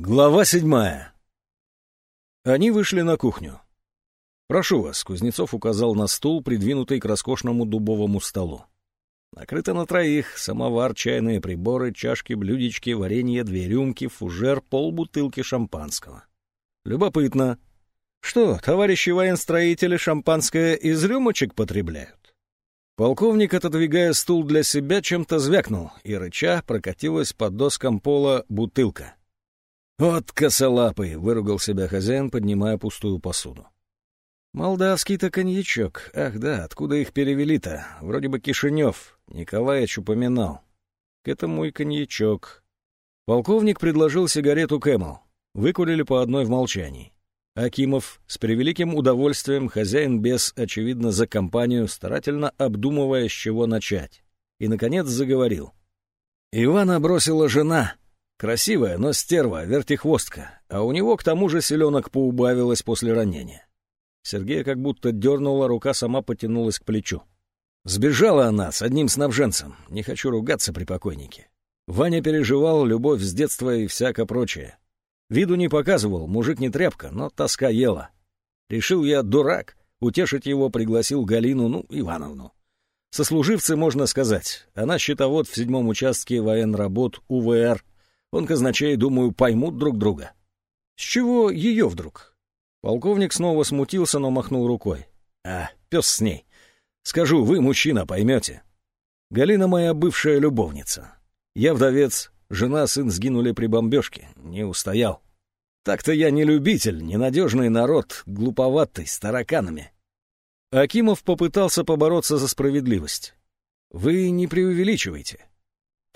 Глава седьмая. Они вышли на кухню. «Прошу вас», — Кузнецов указал на стул, придвинутый к роскошному дубовому столу. Накрыто на троих, самовар, чайные приборы, чашки, блюдечки, варенье, две рюмки, фужер, полбутылки шампанского. Любопытно. Что, товарищи военстроители шампанское из рюмочек потребляют? Полковник, отодвигая стул для себя, чем-то звякнул, и рыча прокатилась под доскам пола бутылка. «Вот косолапый!» — выругал себя хозяин, поднимая пустую посуду. «Молдавский-то коньячок. Ах да, откуда их перевели-то? Вроде бы Кишинев. Николаевич упоминал. К этому и коньячок». Полковник предложил сигарету Camel. Выкурили по одной в молчании. Акимов с превеликим удовольствием, хозяин без, очевидно, за компанию, старательно обдумывая, с чего начать. И, наконец, заговорил. «Ивана бросила жена. Красивая, но стерва, вертихвостка, а у него к тому же селенок поубавилось после ранения. Сергея как будто дернула, рука сама потянулась к плечу. Сбежала она с одним снабженцем, не хочу ругаться при покойнике. Ваня переживал любовь с детства и всяко прочее. Виду не показывал, мужик не тряпка, но тоска ела. Решил я, дурак, утешить его пригласил Галину, ну, Ивановну. Сослуживцы, можно сказать. Она счетовод в седьмом участке военработ УВР он казначей, думаю, поймут друг друга. С чего ее вдруг? Полковник снова смутился, но махнул рукой. А, пес с ней. Скажу, вы, мужчина, поймете. Галина моя бывшая любовница. Я вдовец, жена, сын сгинули при бомбежке. Не устоял. Так-то я не любитель, ненадежный народ, глуповатый, с тараканами. Акимов попытался побороться за справедливость. Вы не преувеличивайте.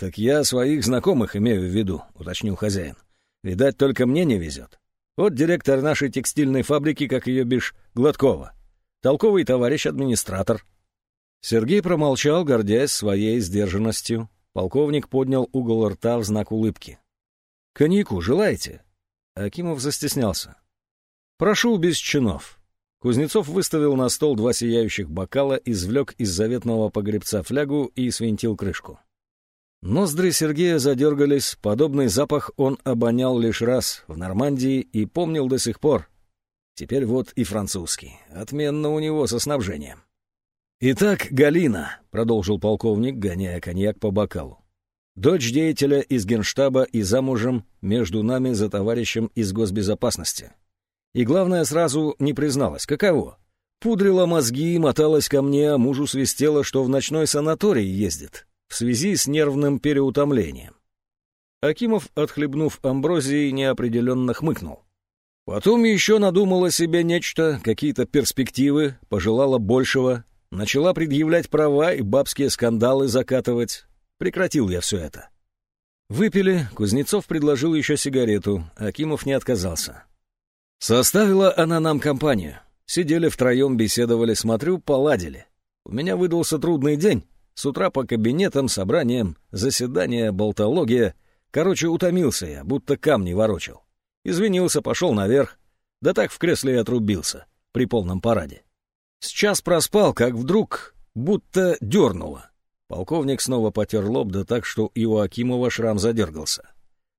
«Так я своих знакомых имею в виду», — уточнил хозяин. «Видать, только мне не везет. Вот директор нашей текстильной фабрики, как ее бишь, Гладкова. Толковый товарищ-администратор». Сергей промолчал, гордясь своей сдержанностью. Полковник поднял угол рта в знак улыбки. «Коньяку желаете?» Акимов застеснялся. «Прошу без чинов». Кузнецов выставил на стол два сияющих бокала, извлек из заветного погребца флягу и свинтил крышку. Ноздри Сергея задергались, подобный запах он обонял лишь раз в Нормандии и помнил до сих пор. Теперь вот и французский. Отменно у него со снабжением. «Итак, Галина», — продолжил полковник, гоняя коньяк по бокалу. «Дочь деятеля из генштаба и замужем между нами за товарищем из госбезопасности. И главное, сразу не призналась, каково. Пудрила мозги, моталась ко мне, а мужу свистела, что в ночной санаторий ездит в связи с нервным переутомлением. Акимов, отхлебнув амброзии, неопределенно хмыкнул. Потом еще надумала себе нечто, какие-то перспективы, пожелала большего, начала предъявлять права и бабские скандалы закатывать. Прекратил я все это. Выпили, Кузнецов предложил еще сигарету, Акимов не отказался. Составила она нам компанию. Сидели втроем, беседовали, смотрю, поладили. У меня выдался трудный день, с утра по кабинетам, собраниям, заседания, болтология. Короче, утомился я, будто камни ворочал. Извинился, пошел наверх. Да так в кресле и отрубился, при полном параде. Сейчас проспал, как вдруг будто дернуло. Полковник снова потер лоб, да так, что и у Акимова шрам задергался.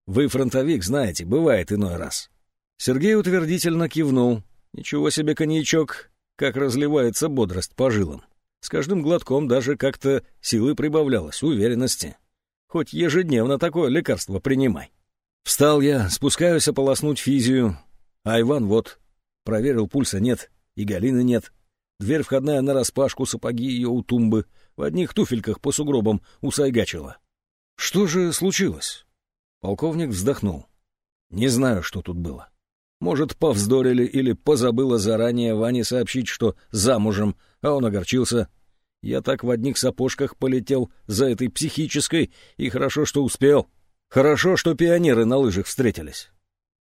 «Вы фронтовик, знаете, бывает иной раз». Сергей утвердительно кивнул. «Ничего себе коньячок, как разливается бодрость по жилам». С каждым глотком даже как-то силы прибавлялось, уверенности. Хоть ежедневно такое лекарство принимай. Встал я, спускаюсь ополоснуть физию. А Иван вот. Проверил, пульса нет, и Галины нет. Дверь входная нараспашку, сапоги ее у тумбы. В одних туфельках по сугробам усайгачила. Что же случилось? Полковник вздохнул. Не знаю, что тут было. Может, повздорили или позабыла заранее Ване сообщить, что замужем, а он огорчился. Я так в одних сапожках полетел за этой психической, и хорошо, что успел. Хорошо, что пионеры на лыжах встретились.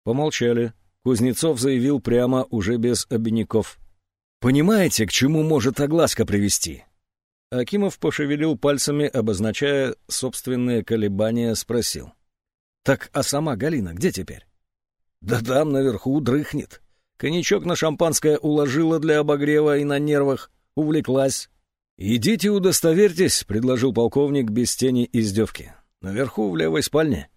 Помолчали. Кузнецов заявил прямо, уже без обиняков. «Понимаете, к чему может огласка привести?» Акимов пошевелил пальцами, обозначая собственные колебания, спросил. «Так, а сама Галина где теперь?» Да там наверху дрыхнет. Коньячок на шампанское уложила для обогрева и на нервах. Увлеклась. «Идите удостоверьтесь», — предложил полковник без тени издевки. «Наверху в левой спальне».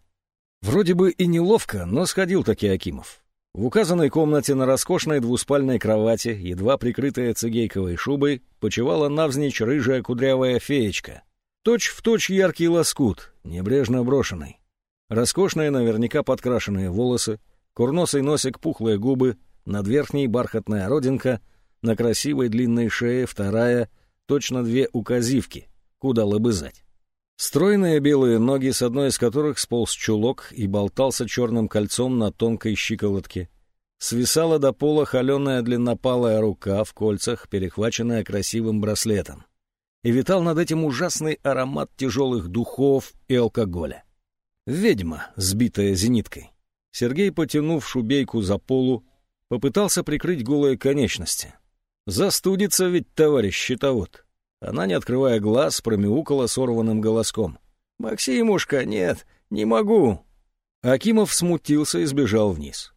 Вроде бы и неловко, но сходил таки Акимов. В указанной комнате на роскошной двуспальной кровати, едва прикрытая цигейковой шубой, почивала навзничь рыжая кудрявая феечка. Точь в точь яркий лоскут, небрежно брошенный. Роскошные, наверняка подкрашенные волосы, курносый носик, пухлые губы, над верхней бархатная родинка, на красивой длинной шее вторая, точно две указивки, куда лобызать. Стройные белые ноги, с одной из которых сполз чулок и болтался черным кольцом на тонкой щиколотке. Свисала до пола холеная длиннопалая рука в кольцах, перехваченная красивым браслетом. И витал над этим ужасный аромат тяжелых духов и алкоголя. Ведьма, сбитая зениткой. Сергей, потянув шубейку за полу, попытался прикрыть голые конечности. Застудится ведь товарищ щитовод. Она, не открывая глаз, промяукала сорванным голоском. «Максимушка, нет, не могу!» Акимов смутился и сбежал вниз.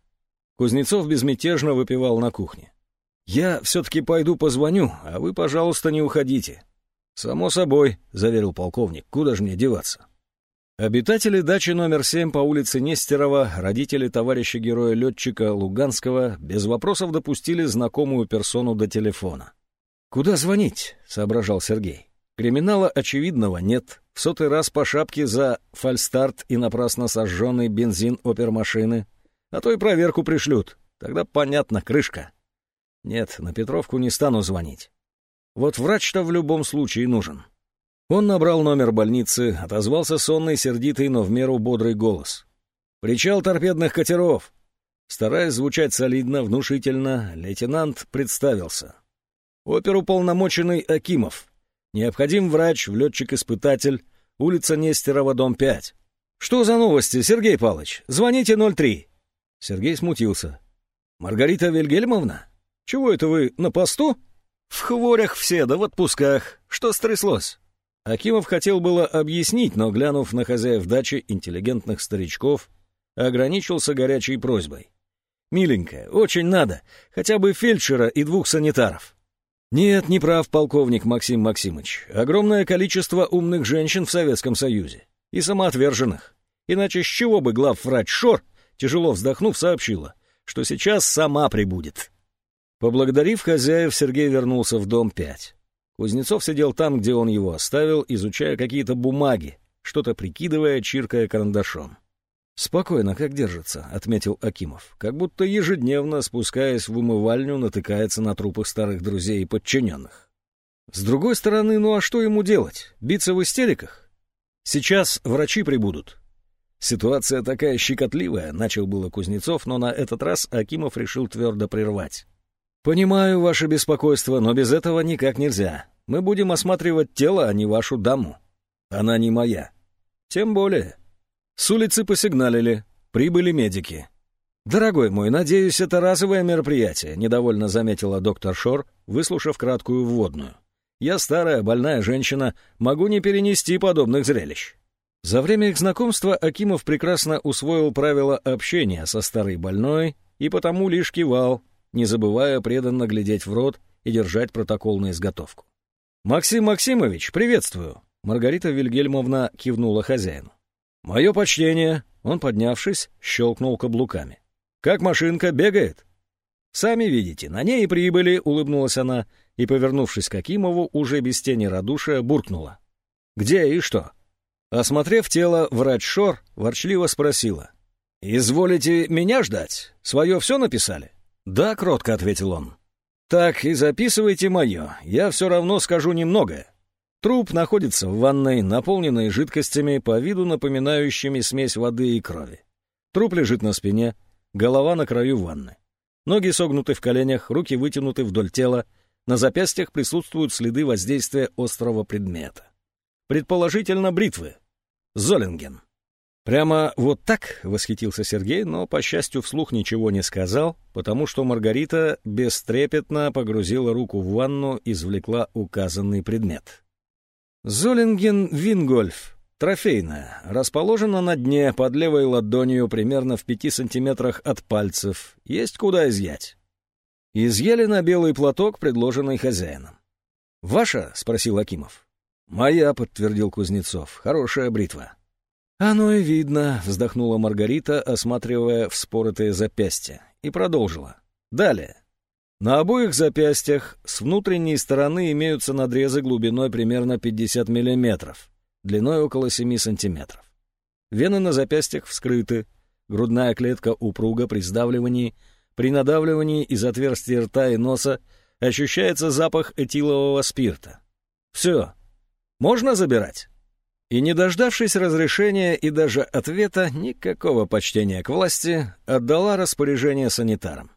Кузнецов безмятежно выпивал на кухне. «Я все-таки пойду позвоню, а вы, пожалуйста, не уходите». «Само собой», — заверил полковник, — «куда же мне деваться?» Обитатели дачи номер 7 по улице Нестерова, родители товарища героя-летчика Луганского, без вопросов допустили знакомую персону до телефона. «Куда звонить?» — соображал Сергей. «Криминала очевидного нет. В сотый раз по шапке за фальстарт и напрасно сожженный бензин опермашины. А то и проверку пришлют. Тогда понятно, крышка. Нет, на Петровку не стану звонить. Вот врач-то в любом случае нужен». Он набрал номер больницы, отозвался сонный, сердитый, но в меру бодрый голос. «Причал торпедных катеров!» Стараясь звучать солидно, внушительно, лейтенант представился. Оперуполномоченный Акимов. Необходим врач, летчик-испытатель, улица Нестерова, дом 5. Что за новости, Сергей Павлович? Звоните 03. Сергей смутился. Маргарита Вильгельмовна? Чего это вы, на посту? В хворях все, да в отпусках. Что стряслось? Акимов хотел было объяснить, но, глянув на хозяев дачи интеллигентных старичков, ограничился горячей просьбой. «Миленькая, очень надо, хотя бы фельдшера и двух санитаров». Нет, не прав полковник Максим Максимович. Огромное количество умных женщин в Советском Союзе. И самоотверженных. Иначе с чего бы главврач Шор, тяжело вздохнув, сообщила, что сейчас сама прибудет. Поблагодарив хозяев, Сергей вернулся в дом 5. Кузнецов сидел там, где он его оставил, изучая какие-то бумаги, что-то прикидывая, чиркая карандашом. «Спокойно, как держится», — отметил Акимов. «Как будто ежедневно, спускаясь в умывальню, натыкается на трупы старых друзей и подчиненных. С другой стороны, ну а что ему делать? Биться в истериках? Сейчас врачи прибудут». «Ситуация такая щекотливая», — начал было Кузнецов, но на этот раз Акимов решил твердо прервать. «Понимаю ваше беспокойство, но без этого никак нельзя. Мы будем осматривать тело, а не вашу даму. Она не моя. Тем более». С улицы посигналили. Прибыли медики. «Дорогой мой, надеюсь, это разовое мероприятие», — недовольно заметила доктор Шор, выслушав краткую вводную. «Я старая, больная женщина, могу не перенести подобных зрелищ». За время их знакомства Акимов прекрасно усвоил правила общения со старой больной и потому лишь кивал, не забывая преданно глядеть в рот и держать протокол на изготовку. «Максим Максимович, приветствую!» Маргарита Вильгельмовна кивнула хозяину. «Мое почтение!» Он, поднявшись, щелкнул каблуками. «Как машинка бегает?» «Сами видите, на ней и прибыли», — улыбнулась она, и, повернувшись к Акимову, уже без тени радушия буркнула. «Где и что?» Осмотрев тело, врач Шор ворчливо спросила. «Изволите меня ждать? Свое все написали?» «Да», — кротко ответил он. «Так, и записывайте мое, я все равно скажу немного. Труп находится в ванной, наполненной жидкостями, по виду напоминающими смесь воды и крови. Труп лежит на спине, голова на краю ванны. Ноги согнуты в коленях, руки вытянуты вдоль тела, на запястьях присутствуют следы воздействия острого предмета. Предположительно, бритвы. Золинген. «Прямо вот так?» — восхитился Сергей, но, по счастью, вслух ничего не сказал, потому что Маргарита бестрепетно погрузила руку в ванну и извлекла указанный предмет. Золинген Вингольф, трофейная, расположена на дне под левой ладонью примерно в пяти сантиметрах от пальцев. Есть куда изъять. Изъяли на белый платок, предложенный хозяином. «Ваша?» — спросил Акимов. «Моя», — подтвердил Кузнецов. «Хорошая бритва». «Оно и видно», — вздохнула Маргарита, осматривая вспоротые запястья, и продолжила. «Далее. На обоих запястьях с внутренней стороны имеются надрезы глубиной примерно 50 мм, длиной около 7 см. Вены на запястьях вскрыты, грудная клетка упруга при сдавливании, при надавливании из отверстия рта и носа ощущается запах этилового спирта. Все. Можно забирать? И, не дождавшись разрешения и даже ответа, никакого почтения к власти, отдала распоряжение санитарам.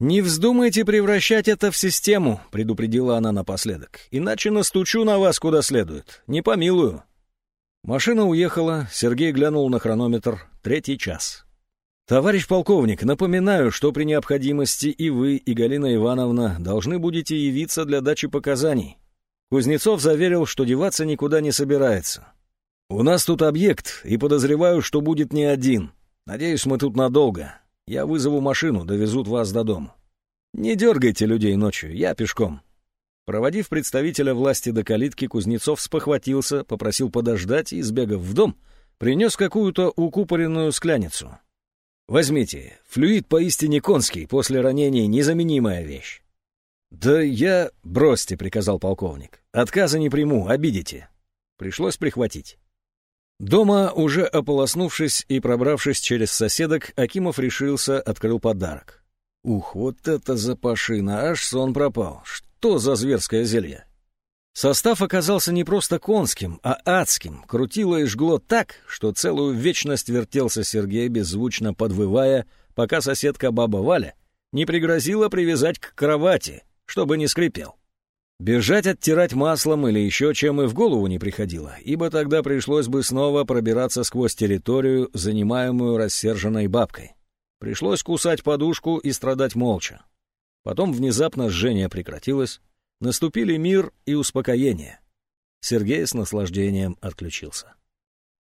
«Не вздумайте превращать это в систему», — предупредила она напоследок, «иначе настучу на вас куда следует, не помилую». Машина уехала, Сергей глянул на хронометр, третий час. «Товарищ полковник, напоминаю, что при необходимости и вы, и Галина Ивановна должны будете явиться для дачи показаний». Кузнецов заверил, что деваться никуда не собирается. «У нас тут объект, и подозреваю, что будет не один. Надеюсь, мы тут надолго. Я вызову машину, довезут вас до дома. Не дергайте людей ночью, я пешком». Проводив представителя власти до калитки, Кузнецов спохватился, попросил подождать и, сбегав в дом, принес какую-то укупоренную скляницу. «Возьмите, флюид поистине конский, после ранения незаменимая вещь». «Да я...» — бросьте», — приказал полковник. «Отказа не приму, обидите». Пришлось прихватить. Дома, уже ополоснувшись и пробравшись через соседок, Акимов решился, открыл подарок. Ух, вот это запашина, аж сон пропал. Что за зверское зелье? Состав оказался не просто конским, а адским. Крутило и жгло так, что целую вечность вертелся Сергей, беззвучно подвывая, пока соседка баба Валя не пригрозила привязать к кровати, чтобы не скрипел. Бежать оттирать маслом или еще чем и в голову не приходило, ибо тогда пришлось бы снова пробираться сквозь территорию, занимаемую рассерженной бабкой. Пришлось кусать подушку и страдать молча. Потом внезапно жжение прекратилось, наступили мир и успокоение. Сергей с наслаждением отключился.